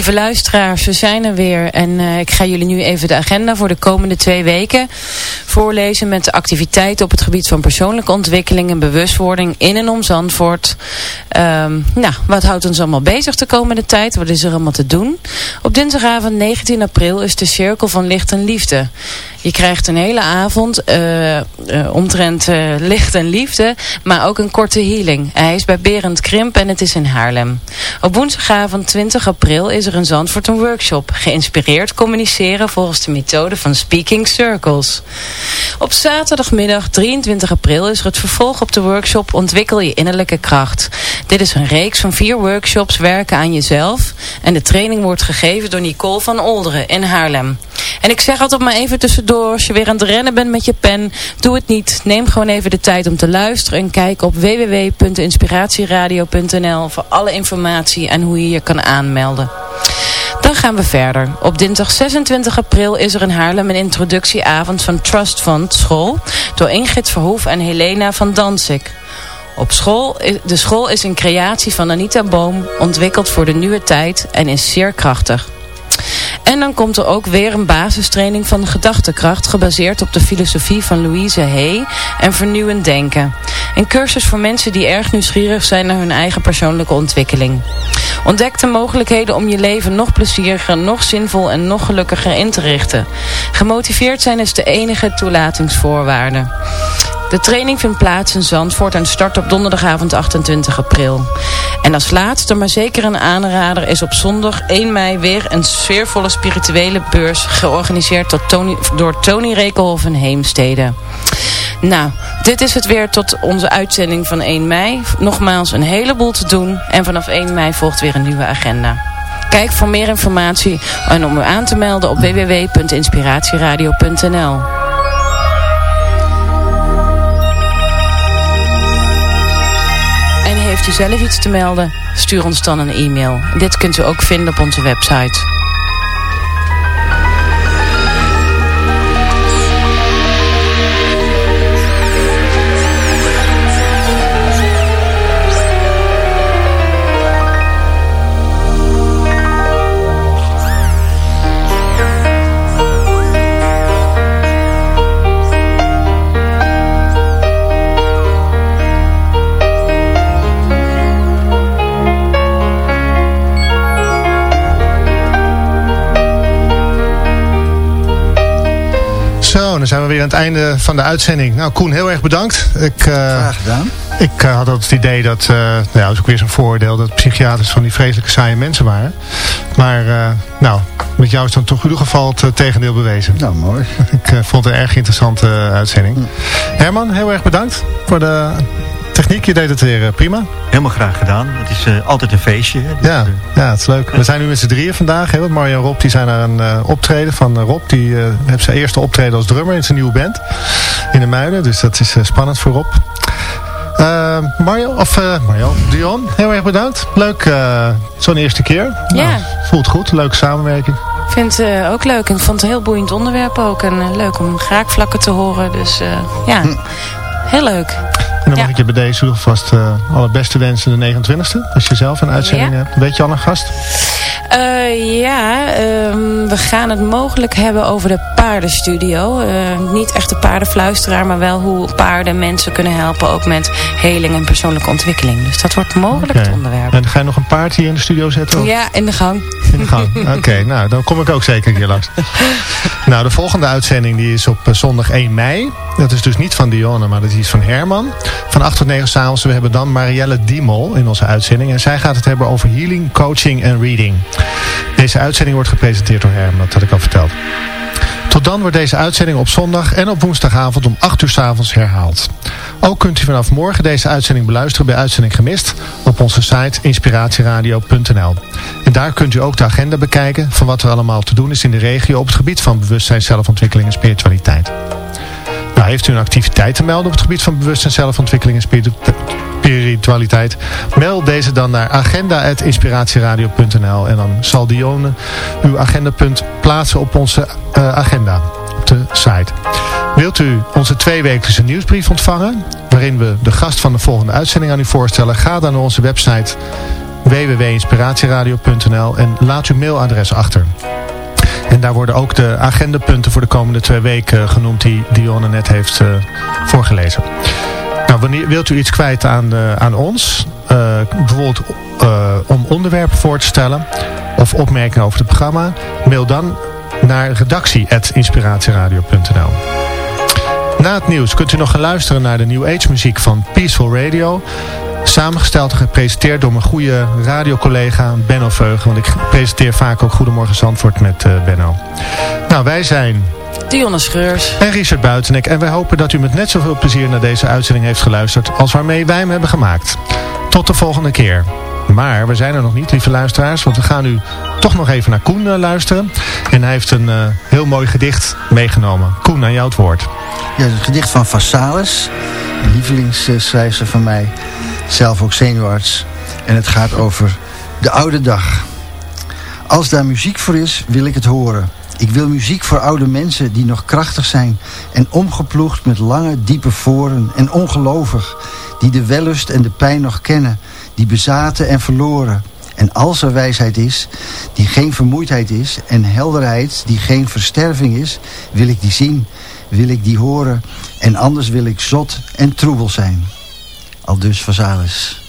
Lieve luisteraars, we zijn er weer en uh, ik ga jullie nu even de agenda voor de komende twee weken voorlezen met de activiteiten op het gebied van persoonlijke ontwikkeling en bewustwording in en om Zandvoort. Um, nou, wat houdt ons allemaal bezig de komende tijd? Wat is er allemaal te doen? Op dinsdagavond 19 april is de Cirkel van Licht en Liefde. Je krijgt een hele avond uh, uh, omtrent uh, licht en liefde, maar ook een korte healing. Hij is bij Berend Krimp en het is in Haarlem. Op woensdagavond 20 april is er in Zandvoort een workshop. Geïnspireerd communiceren volgens de methode van Speaking Circles. Op zaterdagmiddag 23 april is er het vervolg op de workshop Ontwikkel je innerlijke kracht. Dit is een reeks van vier workshops werken aan jezelf. En de training wordt gegeven door Nicole van Olderen in Haarlem. En ik zeg altijd maar even tussendoor, als je weer aan het rennen bent met je pen, doe het niet. Neem gewoon even de tijd om te luisteren en kijk op www.inspiratieradio.nl voor alle informatie en hoe je je kan aanmelden. Dan gaan we verder. Op dinsdag 26 april is er in Haarlem een introductieavond van Trust Fund School door Ingrid Verhoef en Helena van Danzig. Op school, de school is een creatie van Anita Boom, ontwikkeld voor de nieuwe tijd en is zeer krachtig. En dan komt er ook weer een basistraining van gedachtekracht gebaseerd op de filosofie van Louise Hay en vernieuwend denken. Een cursus voor mensen die erg nieuwsgierig zijn naar hun eigen persoonlijke ontwikkeling. Ontdek de mogelijkheden om je leven nog plezieriger, nog zinvol en nog gelukkiger in te richten. Gemotiveerd zijn is de enige toelatingsvoorwaarde. De training vindt plaats in Zandvoort en start op donderdagavond 28 april. En als laatste, maar zeker een aanrader, is op zondag 1 mei weer een sfeervolle spirituele beurs georganiseerd door Tony Rekelhoff en Heemstede. Nou, dit is het weer tot onze uitzending van 1 mei. Nogmaals een heleboel te doen en vanaf 1 mei volgt weer een nieuwe agenda. Kijk voor meer informatie en om u aan te melden op www.inspiratieradio.nl. u zelf iets te melden, stuur ons dan een e-mail. Dit kunt u ook vinden op onze website. Aan het einde van de uitzending. Nou, Koen, heel erg bedankt. Ik, uh, Graag gedaan. Ik uh, had het idee dat, uh, nou ja, dat is ook weer zo'n voordeel, dat psychiaters van die vreselijke saaie mensen waren. Maar, nou, met jou is dan toch in ieder geval het tegendeel bewezen. Nou, mooi. ik vond het een erg interessante uitzending. Hm. Herman, heel erg bedankt voor de techniek. Je deed het weer eh, prima. Helemaal graag gedaan. Het is uh, altijd een feestje. Dus, ja, ja, het is leuk. We zijn nu met z'n drieën vandaag. Hè? Mario en Rob die zijn naar een uh, optreden van Rob. Die heeft zijn eerste optreden als drummer in zijn nieuwe band. In de Muiden. Dus dat is spannend voor Rob. Mario, of Mario, Dion, heel erg bedankt. Leuk, zo'n eerste keer. Ja. Nou, voelt goed, leuke samenwerking. Ik vind het ook leuk. En ik vond het een heel boeiend onderwerp ook. En leuk om graakvlakken te horen. Dus ja, hm. heel leuk. En dan mag ik je bij deze alvast uh, alle beste wensen de 29e. Als je zelf een uitzending hebt. Weet je al een gast? Uh, ja, uh, we gaan het mogelijk hebben over de paardenstudio. Uh, niet echt de paardenfluisteraar, maar wel hoe paarden mensen kunnen helpen. Ook met heling en persoonlijke ontwikkeling. Dus dat wordt mogelijk het onderwerp. En ga je nog een paard hier in de studio zetten? Ja, in de gang. In de gang, oké. nou, dan kom ik ook zeker hier langs. nou, de volgende uitzending die is op zondag 1 mei. Dat is dus niet van Dionne, maar dat is van Herman. Van 8 tot 9 s'avonds. We hebben dan Marielle Diemol in onze uitzending. En zij gaat het hebben over healing, coaching en reading. Deze uitzending wordt gepresenteerd door Herman. Dat had ik al verteld. Tot dan wordt deze uitzending op zondag en op woensdagavond om 8 uur s avonds herhaald. Ook kunt u vanaf morgen deze uitzending beluisteren bij Uitzending Gemist op onze site inspiratieradio.nl. En daar kunt u ook de agenda bekijken van wat er allemaal te doen is in de regio op het gebied van bewustzijn, zelfontwikkeling en spiritualiteit. Heeft u een activiteit te melden op het gebied van bewustzijn, zelfontwikkeling en spiritualiteit? Mail deze dan naar agenda.inspiratieradio.nl en dan zal Dione uw agendapunt plaatsen op onze uh, agenda op de site. Wilt u onze tweewekelijkse nieuwsbrief ontvangen, waarin we de gast van de volgende uitzending aan u voorstellen? Ga dan naar onze website www.inspiratieradio.nl en laat uw mailadres achter. En daar worden ook de agendapunten voor de komende twee weken genoemd die Dionne net heeft uh, voorgelezen. Nou, wanneer wilt u iets kwijt aan, uh, aan ons? Bijvoorbeeld om onderwerpen voor te stellen of opmerkingen over het programma? Mail dan naar redactie.inspiratieradio.nl Na het nieuws kunt u nog gaan luisteren naar de New Age muziek van Peaceful Radio. Samengesteld en gepresenteerd door mijn goede radiocollega Benno Veugen. Want ik presenteer vaak ook Goedemorgen Zandvoort met uh, Benno. Nou, wij zijn... Dionne Schreurs. En Richard Buitenek. En wij hopen dat u met net zoveel plezier naar deze uitzending heeft geluisterd... als waarmee wij hem hebben gemaakt. Tot de volgende keer. Maar we zijn er nog niet, lieve luisteraars. Want we gaan nu toch nog even naar Koen uh, luisteren. En hij heeft een uh, heel mooi gedicht meegenomen. Koen, aan jou het woord. Ja, het gedicht van Vassalis. Een lievelingsschrijfster van mij zelf ook zenuwarts. En het gaat over de oude dag. Als daar muziek voor is, wil ik het horen. Ik wil muziek voor oude mensen die nog krachtig zijn... en omgeploegd met lange, diepe voren en ongelovig... die de wellust en de pijn nog kennen... die bezaten en verloren En als er wijsheid is, die geen vermoeidheid is... en helderheid die geen versterving is, wil ik die zien, wil ik die horen... en anders wil ik zot en troebel zijn. Al dus Vazalis.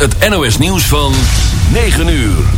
Het NOS nieuws van 9 uur.